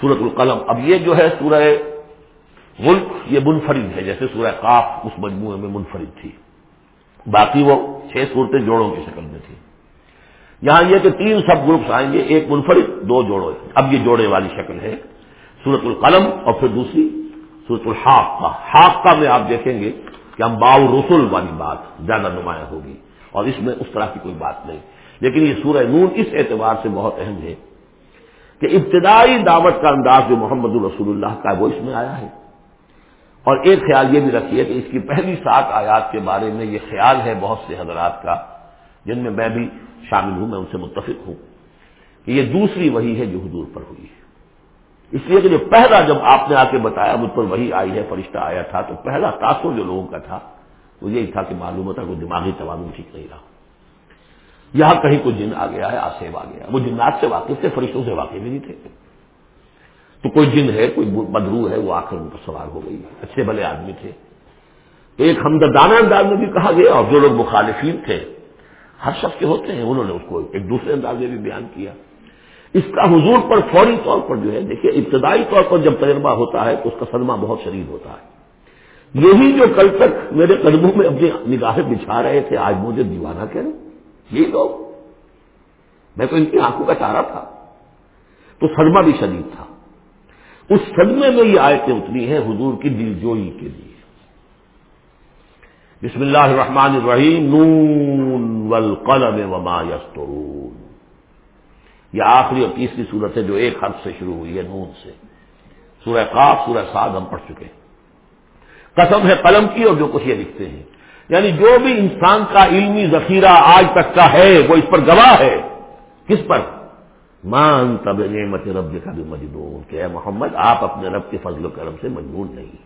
سورت القلم. اب یہ جو ہے سورہ ملک، یہ منفرد ہے، جیسے سورہ قاف اس مجموعے میں منفرد تھی۔ باقی وہ چھ صورتیں جوڑوں کی شکل میں تھی۔ یہاں یہ کہ تین سب گروپس آئیں گے، ایک منفرد، دو جوڑو اب یہ جوڑے والی شکل ہے۔ سورت القلم اور پھر دوسری سورت الحاق کا حاق کا میں آپ دیکھیں گے کہ ہم باؤ رسول والی بات زیادہ نمایاں ہوگی اور اس میں اس طرح کی کوئی بات نہیں۔ لیکن یہ سورہ نون اس اعتبار سے بہت اہم ہے۔ کہ ابتدائی دعوت کا انداز جو محمد الرسول اللہ کا وہ اس میں آیا ہے۔ اور ایک خیال یہ بھی رکھیے کہ اس کی پہلی سات آیات کے بارے میں یہ خیال ہے بہت سے حضرات کا، جن میں میں بھی شامل ہوں، میں ان سے متفق ہوں کہ یہ دوسری وہی ہے جو حضور پر ہوئی ہے۔ اس لیے کہ جو پہلا جب آپ نے آ کے بتایا، مجھ پر وہی آئی ہے، فرشتہ آیا تھا، تو پہلا تاثر جو لوگوں کا تھا، وہ یہی تھا کہ معلوم ہوتا کوئی دماغی توازن ٹھیک نہیں رہا۔ یہاں کہیں کوئی جن آ گیا ہے آسیب آ گیا وہ جنات سے واقف تھے، فرشتوں سے واقف بھی نہیں تھے۔ تو کوئی جن ہے، کوئی بدرو ہے، وہ آ کر ان پر سوار ہو گئی۔ اچھے بھلے آدمی تھے۔ تو ایک ہمدردانہ انداز میں بھی کہا گیا، اور جو لوگ مخالفین تھے، ہر شخص کے ہوتے ہیں، انہوں نے اس کو ایک دوسرے انداز میں بھی بیان کیا۔ اس کا حضور پر فوری طور پر جو ہے، دیکھیے، ابتدائی طور پر جب تجربہ ہوتا ہے، تو اس کا صدمہ بہت شدید ہوتا ہے۔ یہی جو کل تک میرے قدموں میں اپنی نگاہیں بچھا رہے تھے، آج مجھے دیوانہ کہہ رہے یہی لوگ میں تو ان کی آنکھوں کا تارا تھا، تو صدمہ بھی شدید تھا۔ اس صدمے میں یہ آیتیں اتری ہیں حضور کی دل جوئی کے لیے۔ بسم اللہ الرحمن الرحیم، نون والقلم وما یسترون یہ آخری اور تیسری صورت ہے جو ایک حرف سے شروع ہوئی ہے، نون سے۔ سورہ قاف، سورہ سعد ہم پڑھ چکے ہیں۔ قسم ہے قلم کی اور جو کچھ یہ لکھتے ہیں۔ یعنی جو بھی انسان کا علمی ذخیرہ آج تک کا ہے، وہ اس پر گواہ ہے۔ کس پر؟ مان تب نعمت رب کا بھی مجنون کہ اے محمد، آپ اپنے رب کے فضل و کرم سے مجنون نہیں۔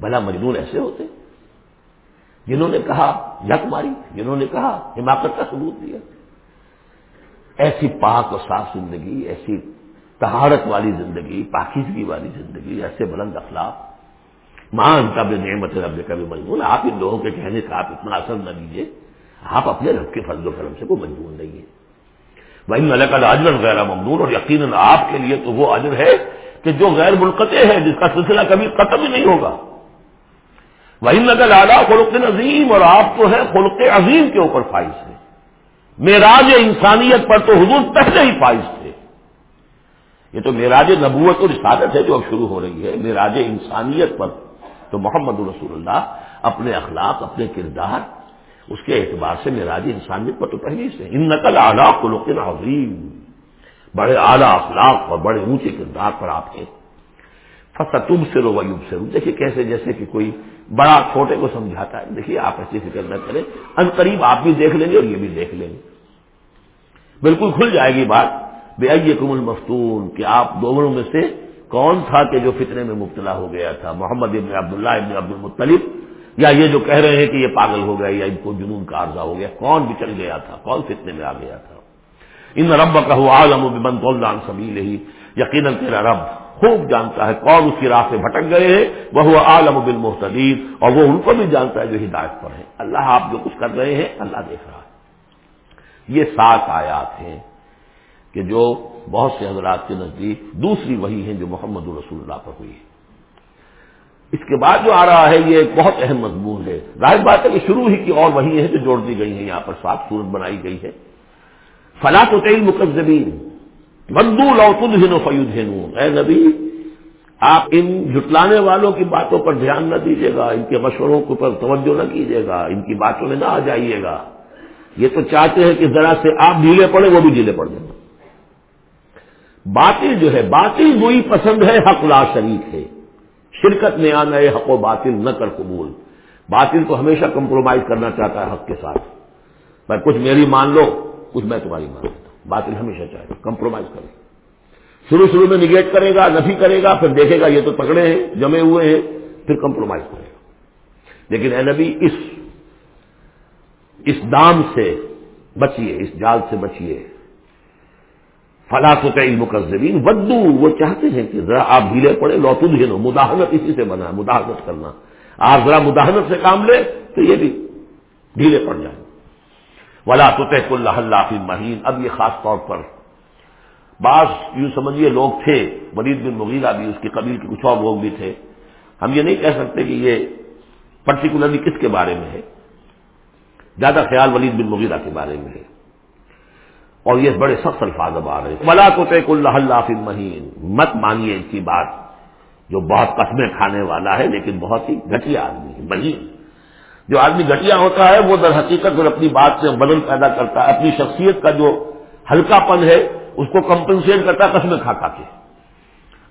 بھلا مجنون ایسے ہوتے جنہوں نے کہا یک ماری، جنہوں نے کہا، حماقت کا ثبوت دیا۔ ایسی پاک و صاف زندگی، ایسی تہارت والی زندگی، پاکیزگی والی زندگی، ایسے بلند اخلاق مان تب نعمت رب کا بھی آپ ان لوگوں کے کہنے کا آپ اتنا اثر نہ لیجیے آپ اپنے رب کے فضل و کرم سے کوئی مجبور نہیں ہے۔ بھائی ملک اجر غیر ممنون۔ اور یقیناً آپ کے لیے تو وہ اجر ہے کہ جو غیر منقطع ہے، جس کا سلسلہ کبھی ختم ہی نہیں ہوگا۔ وہی نقل اعلیٰ خلق عظیم اور آپ تو ہے خلق عظیم کے اوپر فائز ہے میراج انسانیت پر تو حضور پہلے ہی فائز تھے۔ یہ تو میراج نبوت اور رسالت ہے جو اب شروع ہو رہی ہے۔ میراج انسانیت پر تو محمد رسول اللہ اپنے اخلاق، اپنے کردار، اس کے اعتبار سے میراج انسانیت پر تو پہلے سے۔ ان نقل اعلیٰ خلق عظیم۔ بڑے اعلیٰ اخلاق اور بڑے اونچے کردار پر آپ کے تم سے رو ویوب سے رو دیکھیے کیسے جیسے کہ کوئی بڑا چھوٹے کو سمجھاتا ہے۔ دیکھیے آپ ایسی فکر نہ کریں۔ ان قریب آپ بھی دیکھ لیں گے اور یہ بھی دیکھ لیں گے۔ بالکل کھل جائے گی بات۔ بے ائی کم المفتون کہ آپ دونوں میں سے کون تھا کہ جو فتنے میں مبتلا ہو گیا تھا؟ محمد ابن عبداللہ ابن عبد المطلب یا یہ جو کہہ رہے ہیں کہ یہ پاگل ہو گیا یا ان کو جنون کا عرضہ ہو گیا، کون بچل گیا تھا؟ کون فتنے میں آ گیا تھا؟ ان رب کا عالم و بند سبھی ہی یقیناً تیرا رب خوب جانتا ہے کون اس کی راہ سے بھٹک گئے ہیں وہ عالم بن اور وہ ان کو بھی جانتا ہے جو ہدایت پر ہے اللہ آپ جو کچھ کر رہے ہیں، اللہ دیکھ رہا ہے۔ یہ سات آیات ہیں۔ کہ جو بہت سے حضرات کے نزدیک دوسری وہی ہیں جو محمد رسول اللہ پر ہوئی ہے اس کے بعد جو آ رہا ہے، یہ ایک بہت اہم مضمون ہے۔ ظاہر بات ہے کہ شروع ہی کی اور وہی ہے جو جوڑ دی گئی ہیں۔ یہاں پر سات صورت بنائی گئی ہے۔ فلاں و تیل مقدمین بدو لوتن و فیود اے نبی، آپ ان جٹلانے والوں کی باتوں پر دھیان نہ دیجیے گا۔ ان کے مشوروں کے اوپر توجہ نہ کیجیے گا۔ ان کی باتوں میں نہ آ جائیے گا۔ یہ تو چاہتے ہیں کہ ذرا سے آپ ڈھیلے پڑے، وہ بھی ڈھیلے پڑ جائیں۔ باطل جو ہے، باطل وہی پسند ہے، حق لا شریک ہے۔ شرکت میں آنا ہے، حق و باطل نہ کر قبول۔ باطل تو ہمیشہ کمپرومائز کرنا چاہتا ہے حق کے ساتھ۔ میں کچھ میری مان لو، کچھ میں تمہاری مان لیتا ہوں۔ باطل ہمیشہ چاہے کمپرومائز کرے۔ شروع شروع میں نگیٹ کرے گا، نفی کرے گا، پھر دیکھے گا یہ تو پکڑے ہیں، جمے ہوئے ہیں، پھر کمپرومائز کرے گا۔ لیکن اے نبی، اس اس دام سے بچیے، اس جال سے بچیے۔ فلاں مقزبین بدو وہ چاہتے ہیں کہ ذرا آپ ڈھیلے پڑے لوتو دھینو، مداحنت اسی سے بنا، مداحنت کرنا۔ آپ ذرا مداحنت سے کام لے تو یہ بھی ڈھیلے پڑ جائیں۔ ولا تو اللہ اللہ مہین اب یہ خاص طور پر بعض یوں سمجھیے لوگ تھے، ولید بن مغیرہ بھی، اس کے قبیل کے کچھ اور لوگ بھی تھے۔ ہم یہ نہیں کہہ سکتے کہ یہ پرٹیکولرلی کس کے بارے میں ہے؟ زیادہ خیال ولید بن مغیرہ کے بارے میں ہے۔ اور یہ بڑے سخت الفاظ اب آ رہے ہیں۔ ملا تو ٹیک اللہ اللہ مہین مت مانیے اس کی بات جو بہت قسمیں کھانے والا ہے لیکن بہت ہی گٹیا آدمی ہے مہین جو آدمی گٹیا ہوتا ہے، وہ در حقیقت اور اپنی بات سے بدل پیدا کرتا ہے، اپنی شخصیت کا جو ہلکا پن ہے، اس کو کمپنسیٹ کرتا ہے، قسمیں کھا کھا کے۔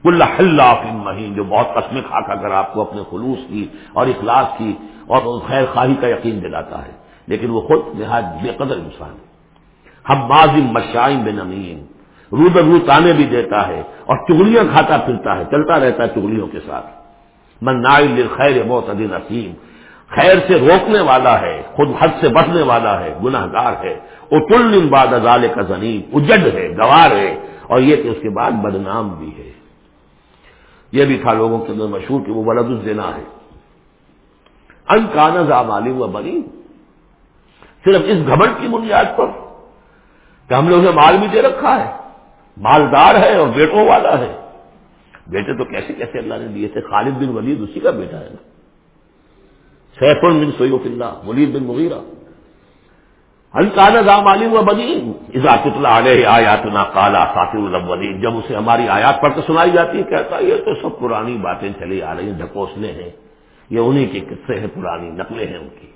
اللہ اللہ مہین جو بہت قسمیں کھا کھا کر آپ کو اپنے خلوص کی اور اخلاص کی اور خیر خواہی کا یقین دلاتا ہے، لیکن وہ خود نہایت بے قدر انسان ہے۔ ہم بازم مشائم بن امین رو رو تانے بھی دیتا ہے اور چگلیاں کھاتا پھرتا ہے، چلتا رہتا ہے چگلیوں کے ساتھ۔ من نائل خیر بہت عدین عظیم خیر سے روکنے والا ہے، خود حد سے بڑھنے والا ہے گناہ گار ہے۔ وہ تل باد ازال کا زنیم۔ اجڈ ہے، گوار ہے۔ اور یہ کہ اس کے بعد بدنام بھی ہے۔ یہ بھی تھا لوگوں کے اندر مشہور کہ وہ ولد الزنا ہے۔ ان کا نظام عالم و بنی۔ صرف اس گھبٹ کی بنیاد پر۔ کہ ہم نے اسے مال بھی دے رکھا ہے، مالدار ہے اور بیٹوں والا ہے۔ بیٹے تو کیسے کیسے اللہ نے دیے تھے؟ خالد بن ولید اسی کا بیٹا ہے۔ نا سیف بن سعید اللہ، ولید بن مغیرہ۔ کا عالم و بنی علیہ آیات کالا ساتر الاولین۔ جب اسے ہماری آیات پڑھ کے سنائی جاتی ہے، کہتا یہ تو سب پرانی باتیں چلی آ رہی ہیں، ڈھکوسنے ہیں۔ یہ انہی کے قصے ہیں، پرانی نقلیں ہیں ان کی۔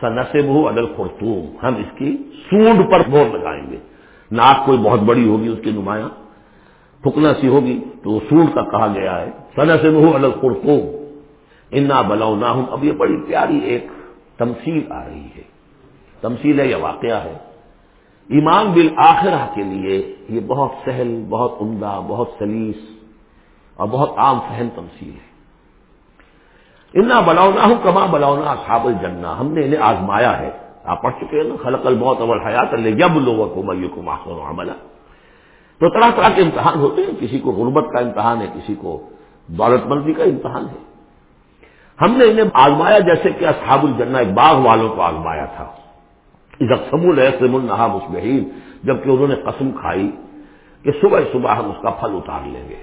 سنسب ہو عدل خرطوم ہم اس کی سونڈ پر مور لگائیں گے۔ ناک کوئی بہت بڑی ہوگی اس کی نمایاں۔ پھکنا سی ہوگی تو وہ سونڈ کا کہا گیا ہے۔ سنسب ہو عدل خرطوم انا بلاؤ نہ ہوں اب یہ بڑی پیاری ایک تمثیل آ رہی ہے۔ تمثیل ہے یا واقعہ ہے۔ ایمان بالآخرہ کے لیے یہ بہت سہل، بہت عمدہ، بہت سلیس اور بہت عام فہم تمثیل ہے۔ انا بلاؤنا ہوں کما بلاؤنا اصحاب الجنہ ہم نے انہیں آزمایا ہے۔ آپ پڑھ چکے ہیں نا؟ خلق البوت اول حیات اللہ جب لوگوں کو میو کو محسن عملہ تو طرح طرح کے امتحان ہوتے ہیں۔ کسی کو غربت کا امتحان ہے، کسی کو دولت مندی کا امتحان ہے۔ ہم نے انہیں آزمایا جیسے کہ اصحاب الجنہ ایک باغ والوں کو آزمایا تھا۔ سمول ہے النحا مسبحین جبکہ انہوں نے قسم کھائی کہ صبح صبح ہم اس کا پھل اتار لیں گے۔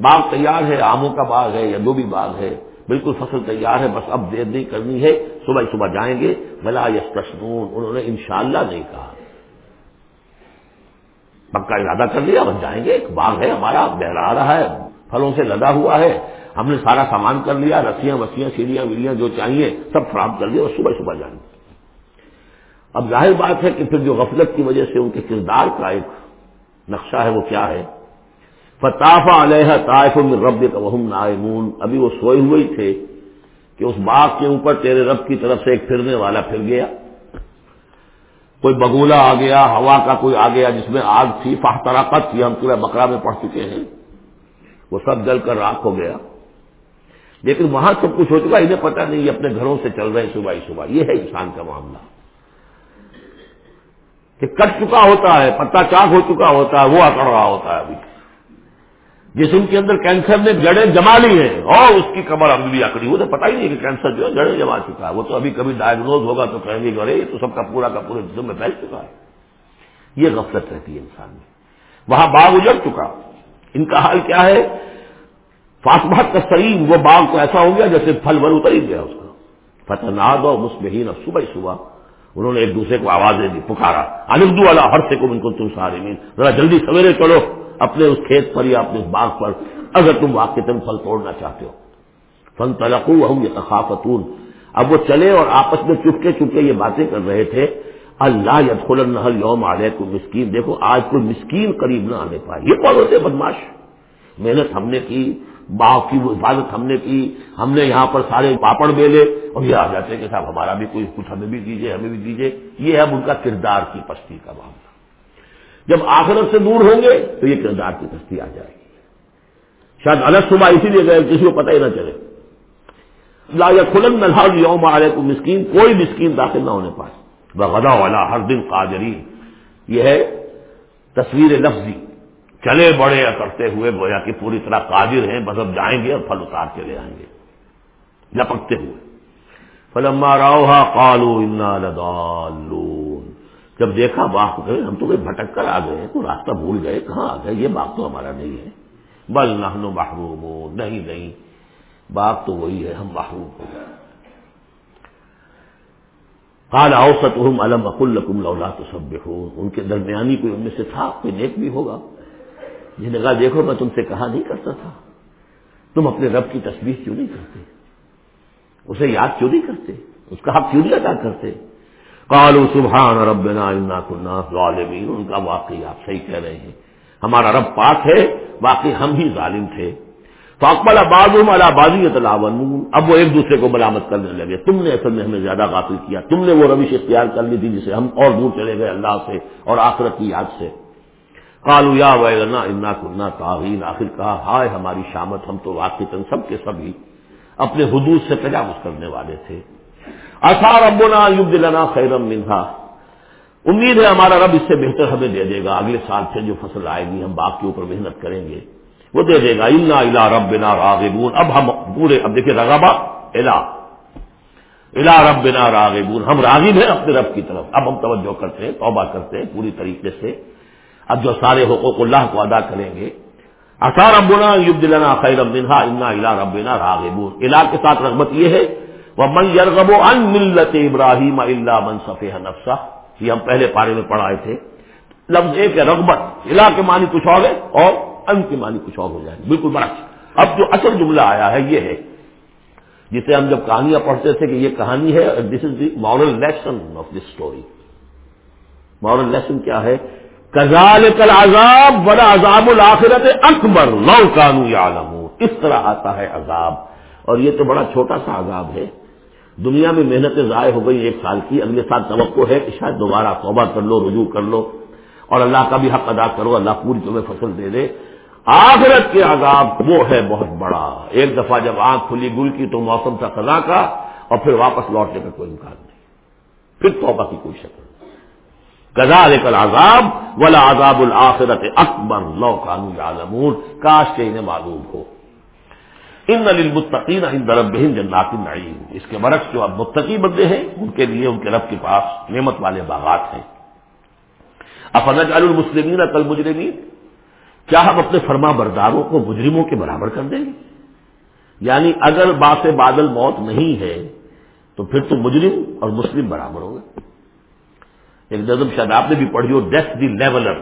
باغ تیار ہے، آموں کا باغ ہے یا دو بھی باغ ہے۔ بالکل فصل تیار ہے، بس اب دیر نہیں کرنی ہے، صبح صبح جائیں گے۔ بلا یس انہوں نے انشاءاللہ نہیں کہا۔ پکا ارادہ کر لیا، بس جائیں گے۔ ایک باغ ہے ہمارا، بہرا رہا ہے، پھلوں سے لدا ہوا ہے۔ ہم نے سارا سامان کر لیا، رسیاں وسیاں، سیڑھیاں ویڑیاں جو چاہیے، سب فراہم کر لیا اور صبح صبح جائیں گے۔ اب ظاہر بات ہے کہ پھر جو غفلت کی وجہ سے ان کے کردار کا ایک نقشہ ہے، وہ کیا ہے؟ فتاف علیہ طائف رب کا وہم نائمون۔ ابھی وہ سوئے ہوئے ہی تھے کہ اس باغ کے اوپر تیرے رب کی طرف سے ایک پھرنے والا پھر گیا۔ کوئی بگولا آ گیا، ہوا کا کوئی آ گیا جس میں آگ تھی فاحتراقت تھی ہم پورا بکرا میں پڑھ چکے ہیں۔ وہ سب جل کر راک ہو گیا۔ لیکن وہاں سب کچھ ہو چکا، انہیں پتہ نہیں، یہ اپنے گھروں سے چل رہے ہیں، صبح ہی صبح۔ یہ ہے انسان کا معاملہ۔ کہ کٹ چکا ہوتا ہے پتا چاک ہو چکا ہوتا ہے، وہ اکڑ رہا ہوتا ہے ابھی۔ جسم کے اندر کینسر نے جڑیں جما لی ہیں۔ اور اس کی کمر ابھی بھی اکڑی وہ تو پتا ہی نہیں کہ کینسر جو ہے جڑیں جما چکا ہے۔ وہ تو ابھی کبھی ڈائگنوز ہوگا تو کہیں گے ارے یہ تو سب کا پورا کا پورے جسم میں پھیل چکا ہے۔ یہ غفلت رہتی ہے انسان میں۔ وہاں باغ اجڑ چکا۔ ان کا حال کیا ہے؟ فاطمت کا سریم وہ باغ تو ایسا ہو گیا جیسے پھل بھر اتر ہی گیا اس کا۔ فتح ناد اور مسبہین اور صبح۔ صبح انہوں نے ایک دوسرے کو آوازیں دی، پکارا۔ اندو والا ہر سے کو ان کو تم سارے ذرا جلدی سویرے چلو۔ اپنے اس کھیت پر یا اپنے اس باغ پر اگر تم واقع تم پھل توڑنا چاہتے ہو۔ فن تلقو ہوں یہ تخافتون اب وہ چلے اور آپس میں چپکے چپکے یہ باتیں کر رہے تھے، اللہ ید خلن یوم آ کو مسکین۔ دیکھو، آج کوئی مسکین قریب نہ آنے پائے۔ یہ کون ہوتے بدماش محنت ہم نے کی، باغ کی حفاظت ہم نے کی، ہم نے یہاں پر سارے پاپڑ بیلے اور یہ آ جاتے کہ صاحب ہمارا بھی کوئی کچھ ہمیں بھی دیجیے ہمیں بھی دیجیے یہ ہے ان کا کردار کی پستی کا معاملہ۔ جب آخرت سے دور ہوں گے تو یہ کردار کی پستی آ جائے گی۔ شاید الگ صبح اسی لیے گئے کسی کو پتہ ہی نہ چلے۔ لا یا کھلن نہ یوم آ کو مسکین، کوئی مسکین داخل نہ ہونے پائے۔ بغدا والا ہر دن قادرین۔ یہ ہے تصویر لفظی۔ چلے بڑے کرتے ہوئے گویا کہ پوری طرح قادر ہیں بس اب جائیں گے اور پھل اتار کے لے آئیں گے۔ لپکتے ہوئے۔ فلما راؤ کالو انا لدالون جب دیکھا باغ گئے ہم تو کوئی بھٹک کر آ گئے تو راستہ بھول گئے، کہاں آ گئے؟ یہ باغ تو ہمارا نہیں ہے۔ بل نہ محروم ہو نہیں نہیں۔ باغ تو وہی ہے، ہم محروم ہو گئے۔ کال اوسط ہم علم اکل لکم لولا تو سب ان کے درمیانی کوئی ان میں سے تھا؟ کوئی نیک بھی ہوگا؟ جس نے کہا، دیکھو، میں تم سے کہا نہیں کرتا تھا۔ تم اپنے رب کی تصویر کیوں نہیں کرتے؟ اسے یاد کیوں نہیں کرتے؟ اس کا حق کیوں نہیں ادا کرتے؟ کالو سبحان ربنا انا كنا ظالمین ان کا واقعی آپ صحیح کہہ رہے ہیں۔ ہمارا رب پاک ہے باقی ہم ہی ظالم تھے۔ تو اکبل آباد بازی اب وہ ایک دوسرے کو برامد کرنے لگے۔ تم نے اصل میں ہمیں زیادہ غافل کیا۔ تم نے وہ روش اختیار کر لی تھی جسے ہم اور دور چلے گئے اللہ سے اور آخرت کی یاد سے۔ کالو یا وینا انا کنہ تعین آخر کہا، ہائے ہماری شامت، ہم تو واقعی سب کے سبھی اپنے حدود سے تجاوز کرنے والے تھے۔ اثار ابنا یوگ دلانا خیرم منہا امید ہے ہمارا رب اس سے بہتر ہمیں دے دے گا۔ اگلے سال سے جو فصل آئے گی، ہم باغ کے اوپر محنت کریں گے۔ وہ دے دے گا۔ الا الا رب بنا راغبون۔ اب ہم پورے اب دیکھیے رغبا الا الا رب بنا راغبون۔ ہم راغب ہیں اپنے رب کی طرف۔ اب ہم توجہ کرتے ہیں، توبہ کرتے ہیں پوری طریقے سے۔ اب جو سارے حقوق اللہ کو ادا کریں گے۔ اثار ابنا یوگ دلانا خیرم منہا انا الا رب بنا راغبون۔ الا کے ساتھ رغبت یہ ہے وہ من یرغب ان ملت ابراہیم اللہ من صفح نفسا یہ ہم پہلے پارے میں پڑھائے تھے۔ لفظ ایک ہے، رغبت۔ علا کے معنی کچھ اور ہے اور ان کے معنی کچھ اور ہو جائے۔ بالکل بڑا اب جو اصل جملہ آیا ہے یہ ہے، جسے ہم جب کہانیاں پڑھتے تھے کہ یہ کہانی ہے this is the moral lesson of this story moral lesson کیا ہے؟ کزال کل عذاب بڑا عذاب الآخرت اکبر لو کانو یا اس طرح آتا ہے عذاب۔ اور یہ تو بڑا چھوٹا سا عذاب ہے۔ دنیا میں محنتیں ضائع ہو گئی ایک سال کی، اگلے سال توقع ہے کہ شاید دوبارہ توبہ کر لو، رجوع کر لو۔ اور اللہ کا بھی حق ادا کرو، اللہ پوری تمہیں فصل دے دے۔ آخرت کے عذاب وہ ہے بہت بڑا۔ ایک دفعہ جب آنکھ کھلی گل کی تو موسم تھا خزاں کا اور پھر واپس لوٹنے کا کوئی امکان نہیں۔ پھر توبہ کی کوئی شکل۔ نہیں گزا لے کر آزاد ولا آزاد الآخرت اکبر، لو قانون کاش کے انہیں معلوم ہو۔ ان للمتقین عند ربهم جنات النعیم۔ اس کے برعکس جو اب متقی بندے ہیں، ان کے لیے ان کے رب کے پاس نعمت والے باغات ہیں۔ افنج المسلمین کل مجرمین کیا ہم اپنے فرما برداروں کو مجرموں کے برابر کر دیں گے؟ یعنی اگر باس بادل موت نہیں ہے، تو پھر تو مجرم اور مسلم برابر ہوں گے۔ ایک نظم شاید آپ نے بھی پڑھی ہو ڈیتھ دی لیولر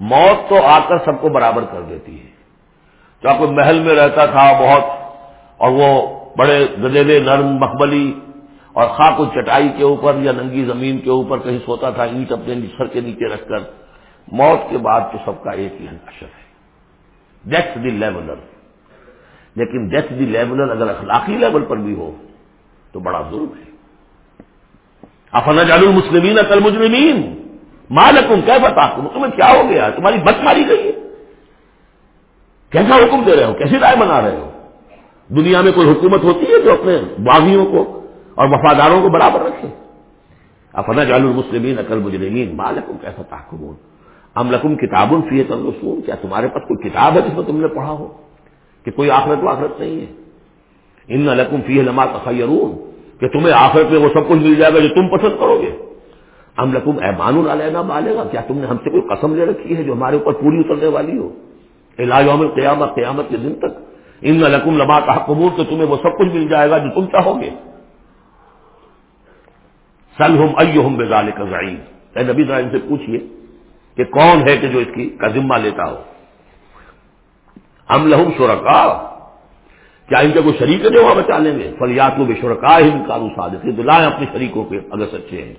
موت تو آ کر سب کو برابر کر دیتی ہے۔ کوئی محل میں رہتا تھا بہت، اور وہ بڑے گدیلے نرم، مقبلی، اور خاک و چٹائی کے اوپر یا ننگی زمین کے اوپر کہیں سوتا تھا، اینٹ اپنے سر کے نیچے رکھ کر، موت کے بعد تو سب کا ایک ہی انشر ہے۔ ڈیتھ دی لیولر لیکن ڈیتھ دی لیولر اگر اخلاقی لیول پر بھی ہو، تو بڑا ظلم ہے۔ افنا جال المسلمین اکل مجرمین مالکم کیا بتا تمہیں کیا ہو گیا؟ تمہاری بت ماری گئی ہے۔ کیسا حکم دے رہے ہو؟ کیسی رائے بنا رہے ہو؟ دنیا میں کوئی حکومت ہوتی ہے جو اپنے باغیوں کو اور وفاداروں کو برابر رکھے؟ افنا جال المسلمین اکل مجرمین مالکم کیسا تحکمون؟ ام لکم کتاب فی رسوم کیا تمہارے پاس کوئی کتاب ہے جس میں تم نے پڑھا ہو؟ کہ کوئی آخرت و آخرت نہیں ہے؟ ان لکم فی لما تخیرون کہ تمہیں آخرت میں وہ سب کچھ مل جائے گا جو تم پسند کرو گے۔ ام لکم ایمان علینا بالے گا کیا تم نے ہم سے کوئی قسم لے رکھی ہے جو ہمارے اوپر پوری اترنے والی ہو؟ یوم قیامت قیامت کے دن تک۔ ان لکم لما کا قبول تو تمہیں وہ سب کچھ مل جائے گا جو تم چاہو گے۔ سل ہم ائم بزال کا ذائع نبی ذرائم سے پوچھیے کہ کون ہے کہ جو اس کی کا ذمہ لیتا ہو۔ ہم لہم شرکا کیا ان کے کوئی شریک ہے وہاں بچا لیں گے؟ فلیات میں شرکا ہی کارو سادے دلائیں اپنے شریکوں کے اگر سچے ہیں۔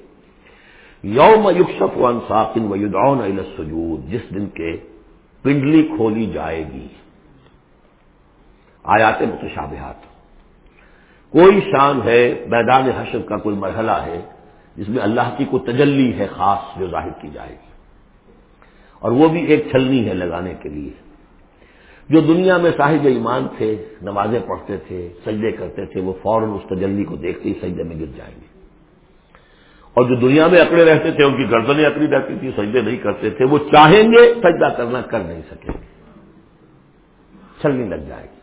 یوم یوکشف ون ساکن و یدعون الى السجود۔ جس دن کے پنڈلی کھولی جائے گی۔ آیات متشابہات۔ کوئی شان ہے، میدان حشر کا کوئی مرحلہ ہے، جس میں اللہ کی کوئی تجلی ہے خاص جو ظاہر کی جائے گی۔ اور وہ بھی ایک چھلنی ہے لگانے کے لیے۔ جو دنیا میں صاحب ایمان تھے، نمازیں پڑھتے تھے، سجدے کرتے تھے، وہ فوراً اس تجلی کو دیکھتے ہی سجدے میں گر جائیں گے۔ اور جو دنیا میں اکڑے رہتے تھے، ان کی گردنیں اکڑی رہتی تھی سجدے نہیں کرتے تھے، وہ چاہیں گے سجدہ کرنا کر نہیں سکیں گے۔ چھلنی لگ جائے گی۔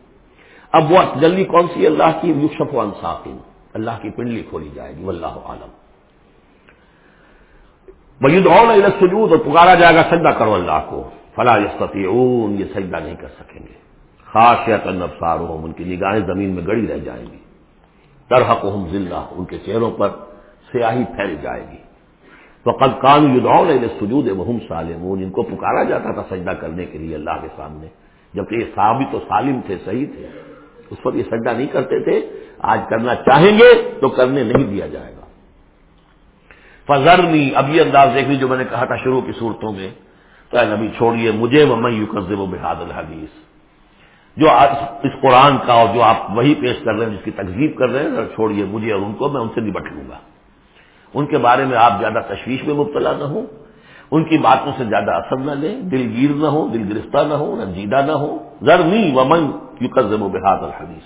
اب وہ تجلی کون سی اللہ کی یوشف و انصافی اللہ کی پنڈلی کھولی جائے گی، واللہ عالم۔ بجود اور سجود اور پکارا جائے گا سجدہ کرو اللہ کو۔ فلاں یستطیعون یہ سجدہ نہیں کر سکیں گے۔ خاص یا تنفسار ان کی نگاہیں زمین میں گڑی رہ جائیں گی۔ ترحق ہم ذلہ ان کے چہروں پر سیاہی پھیل جائے گی۔ تو کان یدعون الى سجود وهم سالمون۔ ان کو پکارا جاتا تھا سجدہ کرنے کے لیے اللہ کے سامنے۔ جبکہ یہ ثابت و سالم تھے، صحیح تھے۔ اس پر یہ سجدہ نہیں کرتے تھے۔ آج کرنا چاہیں گے تو کرنے نہیں دیا جائے گا۔ فضرنی اب یہ انداز دیکھ لی جو میں نے کہا تھا شروع کی صورتوں میں۔ تو اے نبی، چھوڑیے مجھے ممن یو و بحاد الحدیث جو اس قرآن کا اور جو آپ وہی پیش کر رہے ہیں، جس کی تقزیب کر رہے ہیں چھوڑیے مجھے اور ان کو، میں ان سے نبٹ لوں گا۔ ان کے بارے میں آپ زیادہ تشویش میں مبتلا نہ ہوں، ان کی باتوں سے زیادہ اثر نہ لیں، دل گیر نہ ہو دل گرفتہ نہ ہو رنجیدہ نہ ہو ضرنی ومن یو قزم و بحاد الحدیث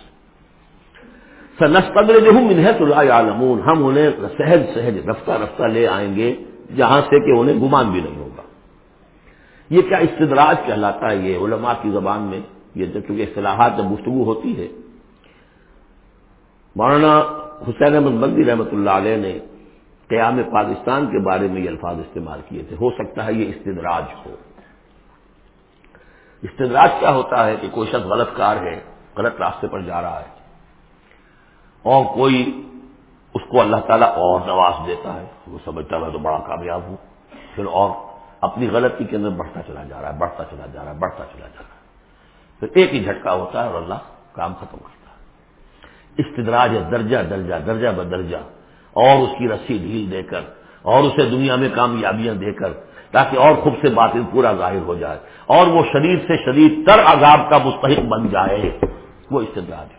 سنستر جو ہوں عالمون ہم انہیں سہج سہج رفتہ رفتہ لے آئیں گے، جہاں سے کہ انہیں گمان بھی نہیں ہوگا۔ یہ کیا استدراج کہلاتا ہے یہ علماء کی زبان میں؟ یہ چونکہ اصطلاحات جب گفتگو ہوتی ہے۔ مولانا حسین احمد بندی رحمۃ اللہ علیہ نے قیام پاکستان کے بارے میں یہ الفاظ استعمال کیے تھے۔ ہو سکتا ہے یہ استدراج ہو۔ استدراج کیا ہوتا ہے کہ کوئی شخص غلط کار ہے، غلط راستے پر جا رہا ہے اور کوئی اس کو اللہ تعالیٰ اور نواز دیتا ہے، وہ سمجھتا میں تو بڑا کامیاب ہوں۔ پھر اور اپنی غلطی کے اندر بڑھتا چلا جا رہا ہے، بڑھتا چلا جا رہا ہے، بڑھتا چلا جا رہا ہے۔ پھر ایک ہی جھٹکا ہوتا ہے اور اللہ کام ختم کرتا ہے۔ استدراج ہے درجہ درجہ درجہ بدرجہ اور اس کی رسی ڈھیل دے کر اور اسے دنیا میں کامیابیاں دے کر تاکہ اور خوب سے باطل پورا ظاہر ہو جائے اور وہ شدید سے شدید تر عذاب کا مستحق بن جائے، وہ استدراج ہے۔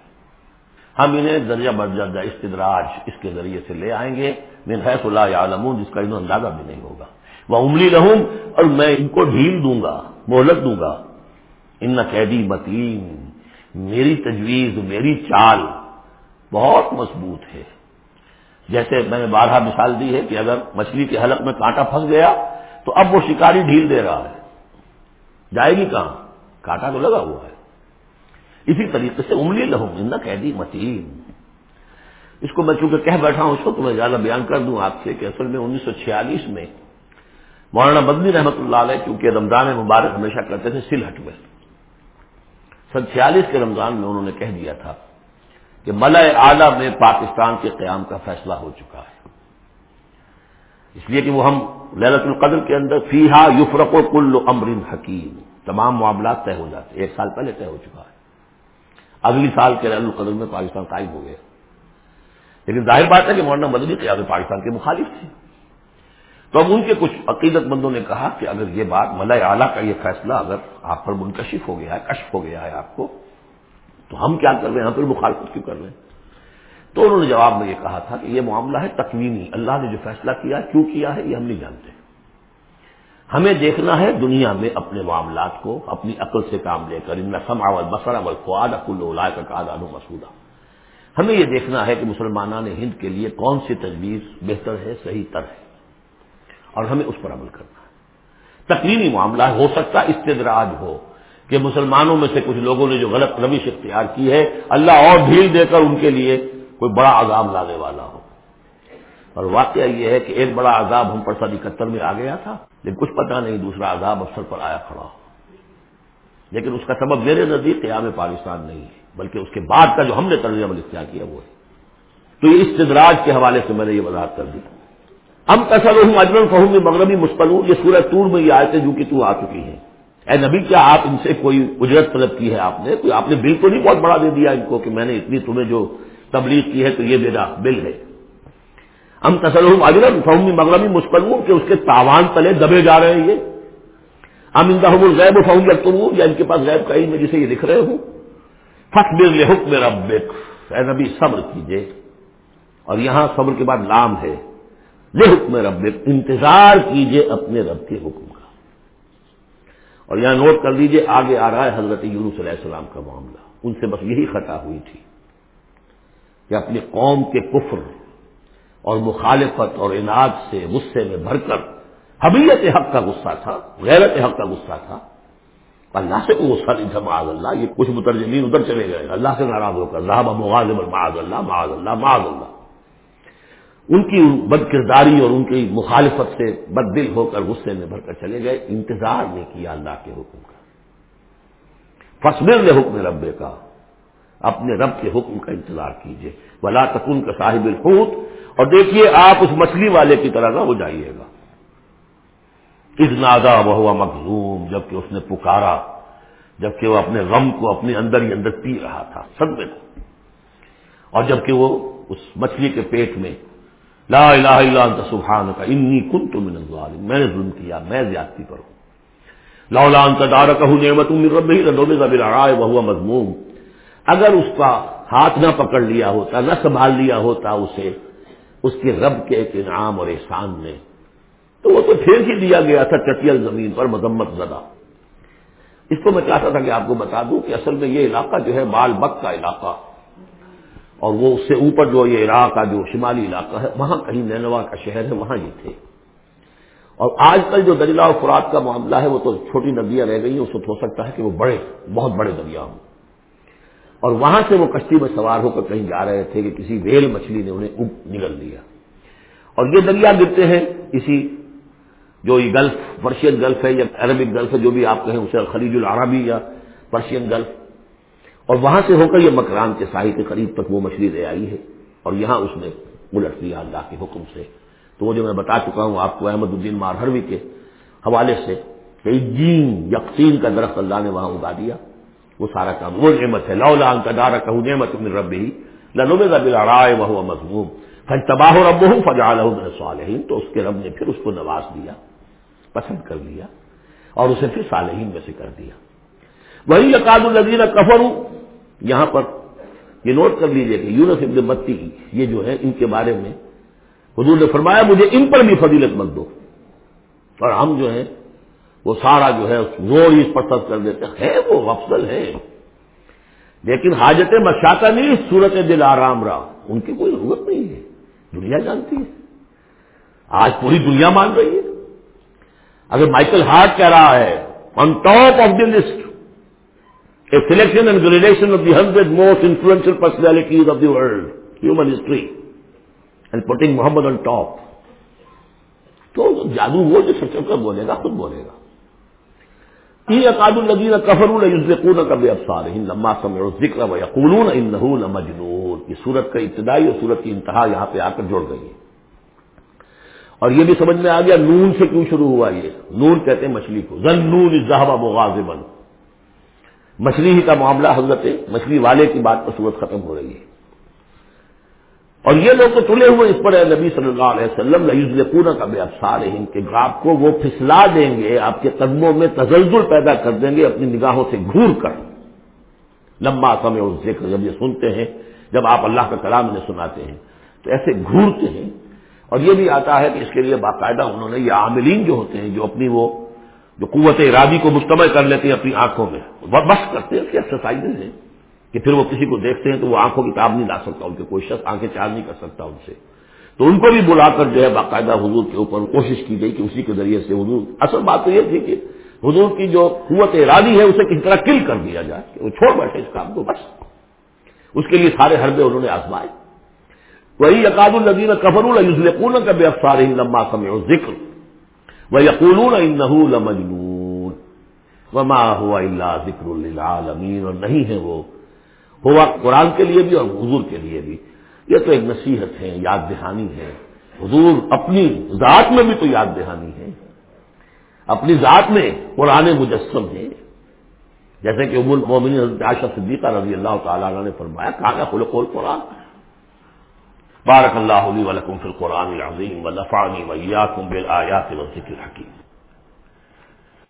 ہم انہیں درجہ بدرجہ استدراج اس کے ذریعے سے لے آئیں گے۔ من حیث اللہ عالمون جس کا انہوں اندازہ بھی نہیں ہوگا۔ وہ عملی رہوں اور میں ان کو ڈھیل دوں گا، مہلت دوں گا۔ ان قیدی متین، میری تجویز، میری چال بہت مضبوط ہے۔ جیسے میں نے بارہ مثال دی ہے کہ اگر مچھلی کے حلق میں کانٹا پھنس گیا تو اب وہ شکاری ڈھیل دے رہا ہے۔ جائے گی کہاں؟ کانٹا تو لگا ہوا ہے۔ اسی طریقے سے انگلی لہوں گی نہ قیدی متین۔ اس کو میں چونکہ کہہ بیٹھا ہوں، اس کو تو میں زیادہ بیان کر دوں آپ سے کہ اصل میں انیس سو چھیالیس میں مولانا بدنی رحمت اللہ علیہ کیونکہ رمضان مبارک ہمیشہ کرتے تھے، سل ہٹ میں سن چھیالیس کے رمضان میں انہوں نے کہہ دیا تھا کہ ملع اعلی میں پاکستان کے قیام کا فیصلہ ہو چکا ہے۔ اس لیے کہ وہ ہم للت القدر کے اندر فیحا یفرق و کل امر حکیم۔ تمام معاملات طے ہو جاتے ایک سال پہلے طے ہو چکا ہے۔ اگلی سال کے للت القدر میں پاکستان قائم ہو گیا۔ لیکن ظاہر بات ہے کہ مولانا مدنی قیام پاکستان کے مخالف تھے۔ تو اب ان کے کچھ عقیدت مندوں نے کہا کہ اگر یہ بات ملئے اعلیٰ کا یہ فیصلہ اگر آپ پر منکشف ہو گیا ہے، کشف ہو گیا ہے آپ کو تو ہم کیا کر رہے ہیں؟ ہم پھر مخالفت کیوں کر رہے ہیں؟ تو انہوں نے جواب میں یہ کہا تھا کہ یہ معاملہ ہے تکوینی۔ اللہ نے جو فیصلہ کیا کیوں کیا ہے، یہ ہم نہیں جانتے۔ ہمیں دیکھنا ہے دنیا میں اپنے معاملات کو، اپنی عقل سے کام لے کر، ان میں سم اول بسر اول فواد اکل کا قادان مسودہ ہمیں یہ دیکھنا ہے کہ مسلمانان ہند کے لیے کون سی تجویز بہتر ہے، صحیح تر ہے۔ اور ہمیں اس پر عمل کرنا ہے۔ تقریری معاملہ ہو سکتا استدراج ہو۔ کہ مسلمانوں میں سے کچھ لوگوں نے جو غلط روش اختیار کی ہے، اللہ اور ڈھیل دے کر ان کے لیے کوئی بڑا عذاب لانے والا ہو۔ اور واقعہ یہ ہے کہ ایک بڑا عذاب ہم پر سن اکہتر میں آ گیا تھا، لیکن کچھ پتہ نہیں دوسرا عذاب افسر پر آیا کھڑا ہو۔ لیکن اس کا سبب میرے نزدیک قیام پاکستان نہیں ہے، بلکہ اس کے بعد کا جو ہم نے طرز عمل اختیار کیا وہ ہے۔ تو یہ استدراج کے حوالے سے میں نے یہ وضاحت کر دی۔ ہم کیسا ہوں اجمن فہم میں مغربی مستقل یہ سورج ٹور میں یہ آئے تھے جو کہ تو آ چکی ہیں۔ اے نبی، کیا آپ ان سے کوئی اجرت طلب کی ہے؟ آپ نے کوئی آپ نے بل تو نہیں بہت بڑا دے دیا ان کو کہ میں نے اتنی تمہیں جو تبلیغ کی ہے تو یہ میرا بل ہے۔ ہم تسلم اجرت فہمی مغربی مستقل کہ اس کے تاوان تلے دبے جا رہے ہیں یہ۔ ہم ان کا غیب و فہم یا ان کے پاس غیب کہیں میں جسے یہ لکھ رہے ہوں۔ فخر حکم رب اے نبی، صبر کیجیے اور یہاں صبر کے بعد لام ہے۔ لے حکم رب انتظار کیجیے اپنے رب کے حکم کا۔ اور یہاں نوٹ کر لیجیے آگے آ رہا ہے حضرت یونس علیہ السلام کا معاملہ۔ ان سے بس یہی خطا ہوئی تھی کہ اپنی قوم کے کفر اور مخالفت اور انعد سے غصے میں بھر کر حبیت حق کا غصہ تھا، غیرت حق کا غصہ تھا۔ اللہ سے کوئی غصہ نہیں تھا، معاذ اللہ، یہ کچھ مترجمین ادھر چلے گئے۔ اللہ سے ناراض ہو کر اللہ مغازم معاذ اللہ معاذ اللہ معاذ اللہ۔ ان کی بد کرداری اور ان کی مخالفت سے بد دل ہو کر غصے میں بھر کر چلے گئے، انتظار نہیں کیا اللہ کے حکم کا۔ فصبر نے حکم ربے کا اپنے رب کے حکم کا انتظار کیجیے بلا تکن کا صاحب الحوت۔ اور دیکھیے، آپ اس مچھلی والے کی طرح نہ ہو جائیے گا۔ اس نادا بہوا مخلوم جبکہ اس نے پکارا، جبکہ وہ اپنے غم کو اپنے اندر ہی اندر پی رہا تھا، سب میں۔ اور جبکہ وہ اس مچھلی کے پیٹ میں لا الہ الا انت سبحان انی کن تو من الظالم میں نے ظلم کیا، میں زیادتی پر ہوں. لولا انت دار کہ نعمت من ربہ لنوبہ بالعراء وهو مذموم. اگر اس کا ہاتھ نہ پکڑ لیا ہوتا، نہ سنبھال لیا ہوتا اسے، اس کے رب کے ایک انعام اور احسان نے، تو وہ تو پھر ہی دیا گیا تھا چٹیل زمین پر مذمت زدہ. اس کو میں چاہتا تھا کہ آپ کو بتا دوں کہ اصل میں یہ علاقہ جو ہے بال بک کا علاقہ اور وہ اس سے اوپر جو یہ علاقہ جو شمالی علاقہ ہے، وہاں کہیں نینوا کا شہر ہے، وہاں یہ تھے۔ اور آج کل جو دریا اور خوراک کا معاملہ ہے، وہ تو چھوٹی ندیاں رہ گئی ہیں، اس وقت ہو سکتا ہے کہ وہ بڑے، بہت بڑے دریا ہوں اور وہاں سے وہ کشتی میں سوار ہو کر کہیں جا رہے تھے کہ کسی ویل مچھلی نے انہیں نگل لیا اور یہ دریا گرتے ہیں اسی جو یہ گلف، پرشین گلف ہے یا عربک گلف ہے، جو بھی آپ کہیں اسے خلیج العربی یا پرشین گلف اور وہاں سے ہو کر یہ مکران کے ساحل کے قریب تک وہ مچھلی لے آئی ہے اور یہاں اس نے الٹ دیا اللہ کے حکم سے۔ تو وہ جو میں بتا چکا ہوں آپ کو احمد الدین مارہروی کے حوالے سے کہ جین یقین کا درخت اللہ نے وہاں اگا دیا۔ وہ سارا کام، وہ نعمت ہے۔ لولا کا دارا کہ نعمت من ربی لنوب رائے وہ مضموم فج تباہ و رب ہوں فجا صالحین تو اس کے رب نے پھر اس کو نواز دیا، پسند کر لیا اور اسے پھر صالحین میں سے کر دیا۔ وہی یقاد النزیر کفر ہوں یہاں پر یہ نوٹ کر لیجیے کہ یونس ابن بتی یہ جو ہے ان کے بارے میں حضور نے فرمایا، مجھے ان پر بھی فضیلت مت دو۔ اور ہم جو ہیں، وہ سارا جو ہے زور اس پر سب کر دیتے ہیں۔ وہ افضل ہے۔ لیکن حاجت مشاطہ نہیں، صورت دل آرام رہا ان کی کوئی ضرورت نہیں ہے۔ دنیا جانتی ہے۔ آج پوری دنیا مان رہی ہے۔ اگر مائیکل ہارٹ کہہ رہا ہے on top of the list a selection and gradation of the hundred most influential personalities of the world human history and putting Muhammad on top تو جادو وہ جو سچ کر بولے گا، خود بولے گا۔ اقاد الدین کفر الزقون کب افسار لما سمے ذکر و یقولون ان مجنون یہ سورت کا ابتدائی اور سورت کی انتہا یہاں پہ آ کر جڑ گئی ہے۔ اور یہ بھی سمجھ میں آ گیا، نون سے کیوں شروع ہوا یہ؟ نون کہتے ہیں مچھلی کو۔ زن نون اظہبا مغازبن مچھلی ہی کا معاملہ حضرت مچھلی والے کی بات پر صورت ختم ہو رہی ہے۔ اور یہ لوگ تو تلے ہوئے اس پر نبی صلی اللہ علیہ وسلم پورا کا بے افسار ہے کہ آپ کو وہ پھسلا دیں گے، آپ کے قدموں میں تزلزل پیدا کر دیں گے، اپنی نگاہوں سے گور کر۔ لمبا سمے اس ذکر جب یہ سنتے ہیں، جب آپ اللہ کا کلام انہیں سناتے ہیں، تو ایسے گھورتے ہیں۔ اور یہ بھی آتا ہے کہ اس کے لیے باقاعدہ انہوں نے، یہ عاملین جو ہوتے ہیں، جو اپنی وہ جو قوت ارادی کو مشتمل کر لیتے ہیں اپنی آنکھوں میں بس کرتے ہیں، اس کی ایکسرسائز ہیں کہ پھر وہ کسی کو دیکھتے ہیں تو وہ آنکھوں کی تاب نہیں لا سکتا ان کے، کوئی شخص آنکھیں چار نہیں کر سکتا ان سے۔ تو ان کو بھی بلا کر جو ہے باقاعدہ حضور کے اوپر کوشش کی گئی کہ اسی کے ذریعے سے حضور، اصل بات تو یہ تھی کہ حضور کی جو قوت ارادی ہے اسے کسی طرح کل کر دیا جائے، کہ وہ چھوڑ بیٹھے اس کام کو، بس۔ اس کے لیے سارے حربے انہوں نے آزمائے۔ وہی یقاد النزین کفر الزل کا بے افسار لمبا سمے ذکر وہ یقول مجنون وما ہوا اللہ ذکر اللہ اور نہیں ہے وہ۔ ہوا قرآن کے لیے بھی اور حضور کے لیے بھی۔ یہ تو ایک نصیحت ہے، یاد دہانی ہے۔ حضور اپنی ذات میں بھی تو یاد دہانی ہے۔ اپنی ذات میں قرآن مجسم ہے۔ جیسے کہ ام المومن حضرت عائشہ صدیقہ رضی اللہ تعالیٰ نے فرمایا، کہا کھلو کھول بارك الله لي ولكم في القرآن العظيم ونفعني وإياكم بالآيات والذكر الحكيم.